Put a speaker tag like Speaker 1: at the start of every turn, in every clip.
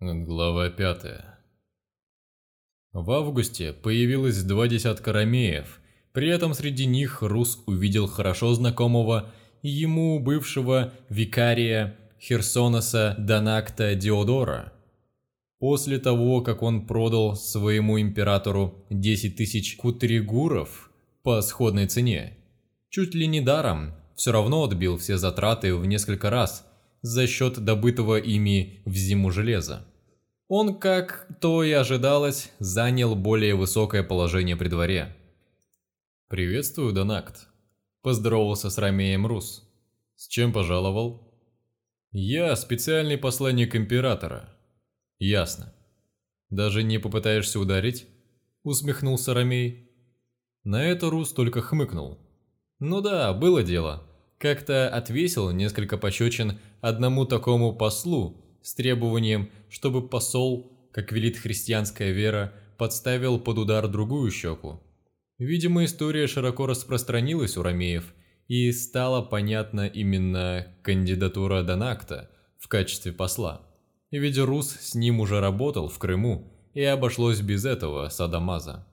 Speaker 1: Глава пятая. В августе появилось два десятка ромеев, при этом среди них Рус увидел хорошо знакомого ему бывшего викария Херсонеса Донакта Диодора. После того, как он продал своему императору 10 тысяч кутригуров по сходной цене, чуть ли не даром, все равно отбил все затраты в несколько раз за счет добытого ими в зиму железа. Он, как то и ожидалось, занял более высокое положение при дворе. «Приветствую, Донакт», – поздоровался с Ромеем Рус. «С чем пожаловал?» «Я специальный посланник императора». «Ясно. Даже не попытаешься ударить?» – усмехнулся Ромей. На это Рус только хмыкнул. «Ну да, было дело. Как-то отвесил несколько пощечин одному такому послу, с требованием, чтобы посол, как велит христианская вера, подставил под удар другую щеку. Видимо, история широко распространилась у ромеев, и стала понятна именно кандидатура Донакта в качестве посла. Ведь Рус с ним уже работал в Крыму, и обошлось без этого садамаза.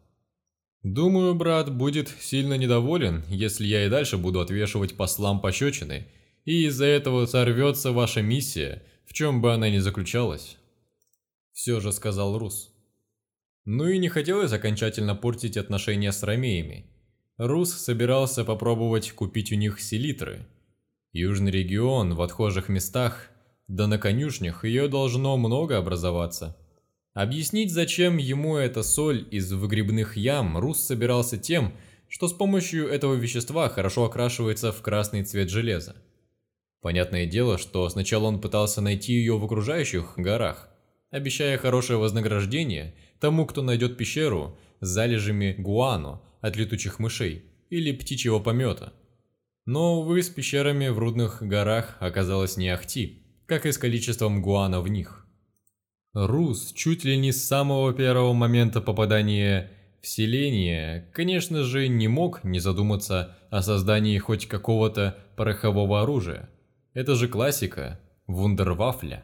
Speaker 1: Думаю, брат будет сильно недоволен, если я и дальше буду отвешивать послам пощечины, и из-за этого сорвется ваша миссия – в чем бы она ни заключалась. Все же сказал Рус. Ну и не хотелось окончательно портить отношения с ромеями. Рус собирался попробовать купить у них селитры. Южный регион в отхожих местах, да на конюшнях ее должно много образоваться. Объяснить, зачем ему эта соль из выгребных ям, Рус собирался тем, что с помощью этого вещества хорошо окрашивается в красный цвет железа. Понятное дело, что сначала он пытался найти ее в окружающих горах, обещая хорошее вознаграждение тому, кто найдет пещеру с залежами гуану от летучих мышей или птичьего помета. Но, увы, с пещерами в рудных горах оказалось не ахти, как и с количеством гуана в них. Рус чуть ли не с самого первого момента попадания в селение, конечно же, не мог не задуматься о создании хоть какого-то порохового оружия – это же классика, вундервафля.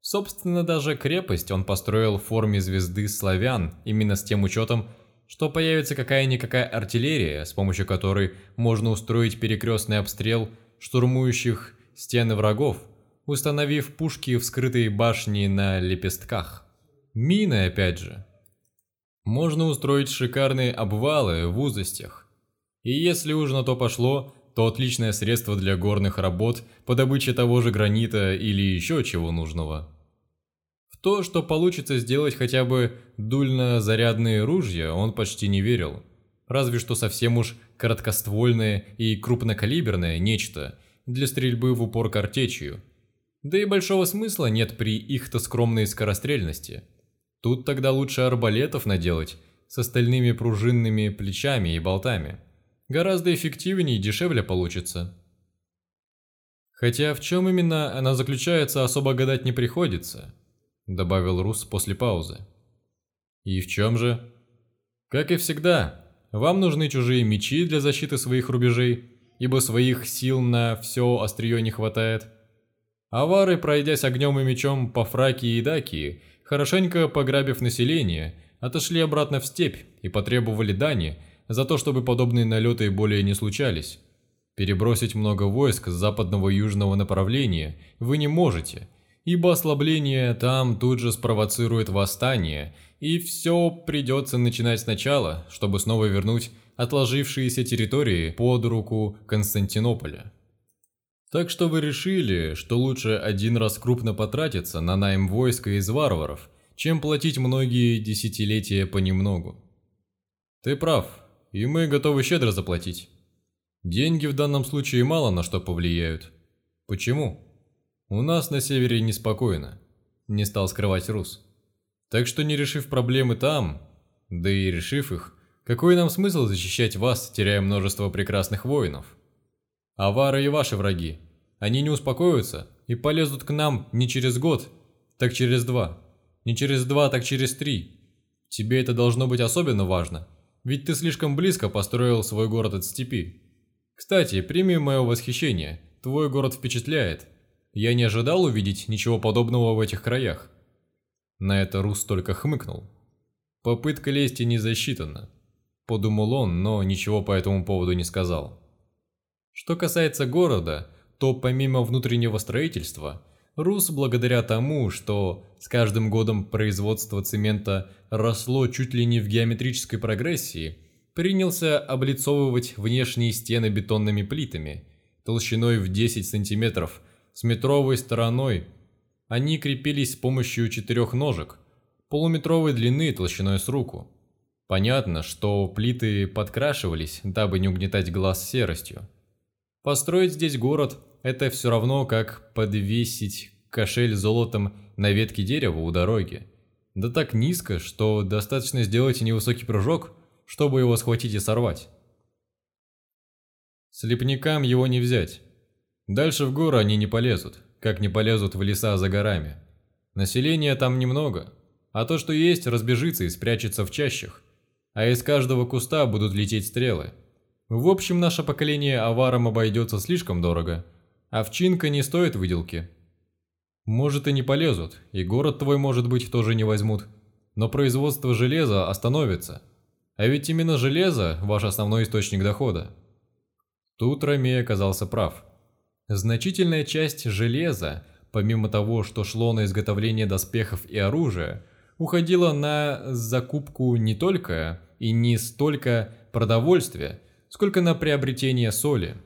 Speaker 1: Собственно, даже крепость он построил в форме звезды славян, именно с тем учетом, что появится какая-никакая артиллерия, с помощью которой можно устроить перекрестный обстрел штурмующих стены врагов, установив пушки в скрытой башне на лепестках. Мины, опять же. Можно устроить шикарные обвалы в узостях. И если уж на то пошло, то отличное средство для горных работ по добыче того же гранита или еще чего нужного. В то, что получится сделать хотя бы дульно-зарядные ружья, он почти не верил. Разве что совсем уж короткоствольное и крупнокалиберное нечто для стрельбы в упор картечью. Да и большого смысла нет при их-то скромной скорострельности. Тут тогда лучше арбалетов наделать с остальными пружинными плечами и болтами. Гораздо эффективнее и дешевле получится. Хотя в чем именно она заключается, особо гадать не приходится, добавил Рус после паузы. И в чем же? Как и всегда, вам нужны чужие мечи для защиты своих рубежей, ибо своих сил на все острие не хватает. Авары, пройдясь огнем и мечом по Фракии и Дакии, хорошенько пограбив население, отошли обратно в степь и потребовали дани – за то, чтобы подобные налеты более не случались. Перебросить много войск с западного и южного направления вы не можете, ибо ослабление там тут же спровоцирует восстание, и все придется начинать сначала, чтобы снова вернуть отложившиеся территории под руку Константинополя. Так что вы решили, что лучше один раз крупно потратиться на найм войска из варваров, чем платить многие десятилетия понемногу. Ты прав, и мы готовы щедро заплатить. Деньги в данном случае мало на что повлияют. Почему? У нас на севере неспокойно, не стал скрывать Рус. Так что не решив проблемы там, да и решив их, какой нам смысл защищать вас, теряя множество прекрасных воинов? Авары и ваши враги, они не успокоятся и полезут к нам не через год, так через два. Не через два, так через три. Тебе это должно быть особенно важно – ведь ты слишком близко построил свой город от степи. Кстати, прими мое восхищение, твой город впечатляет. Я не ожидал увидеть ничего подобного в этих краях. На это Рус только хмыкнул. Попытка лести не засчитана. Подумал он, но ничего по этому поводу не сказал. Что касается города, то помимо внутреннего строительства, Рус, благодаря тому, что с каждым годом производство цемента росло чуть ли не в геометрической прогрессии, принялся облицовывать внешние стены бетонными плитами, толщиной в 10 сантиметров, с метровой стороной. Они крепились с помощью четырех ножек, полуметровой длины толщиной с руку. Понятно, что плиты подкрашивались, дабы не угнетать глаз серостью. Построить здесь город – это все равно, как подвесить кошель золотом на ветке дерева у дороги. Да так низко, что достаточно сделать невысокий прыжок, чтобы его схватить и сорвать. Слепнякам его не взять. Дальше в горы они не полезут, как не полезут в леса за горами. Населения там немного, а то, что есть, разбежится и спрячется в чащах, а из каждого куста будут лететь стрелы. В общем, наше поколение аварам обойдется слишком дорого, овчинка не стоит выделки. Может и не полезут, и город твой, может быть, тоже не возьмут. Но производство железа остановится. А ведь именно железо – ваш основной источник дохода. Тут Ромей оказался прав. Значительная часть железа, помимо того, что шло на изготовление доспехов и оружия, уходила на закупку не только и не столько продовольствия, сколько на приобретение соли.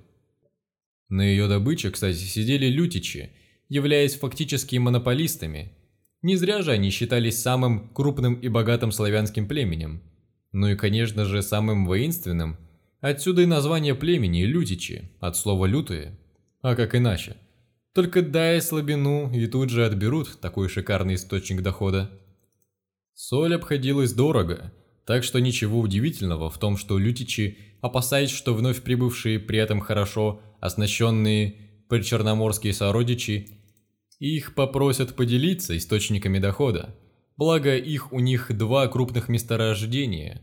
Speaker 1: На ее добыче, кстати, сидели лютичи – являясь фактически монополистами. Не зря же они считались самым крупным и богатым славянским племенем. Ну и, конечно же, самым воинственным. Отсюда и название племени – Лютичи, от слова «лютые». А как иначе? Только дай слабину, и тут же отберут такой шикарный источник дохода. Соль обходилась дорого, так что ничего удивительного в том, что лютичи, опасаясь, что вновь прибывшие при этом хорошо оснащенные причерноморские сородичи, их попросят поделиться источниками дохода, благо их у них два крупных месторождения,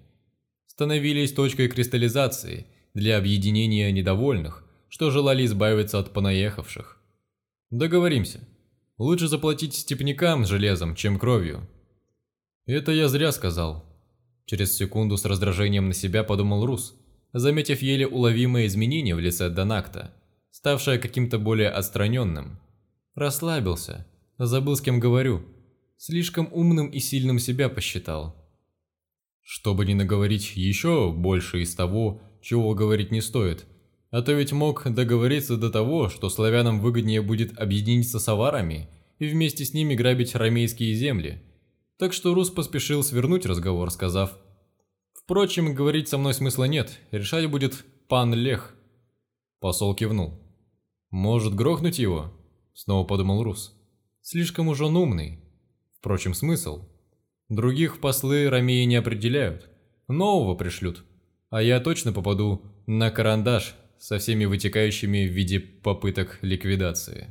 Speaker 1: становились точкой кристаллизации для объединения недовольных, что желали избавиться от понаехавших. Договоримся. Лучше заплатить степнякам железом, чем кровью. Это я зря сказал. Через секунду с раздражением на себя подумал Рус, заметив еле уловимое изменение в лице Донакта – ставшее каким-то более отстраненным. Расслабился, забыл с кем говорю, слишком умным и сильным себя посчитал. Чтобы не наговорить еще больше из того, чего говорить не стоит, а то ведь мог договориться до того, что славянам выгоднее будет объединиться с аварами и вместе с ними грабить ромейские земли. Так что Рус поспешил свернуть разговор, сказав «Впрочем, говорить со мной смысла нет, решать будет пан Лех». Посол кивнул. «Может, грохнуть его?» – снова подумал Рус. «Слишком уж он умный. Впрочем, смысл. Других послы Ромеи не определяют. Нового пришлют. А я точно попаду на карандаш со всеми вытекающими в виде попыток ликвидации».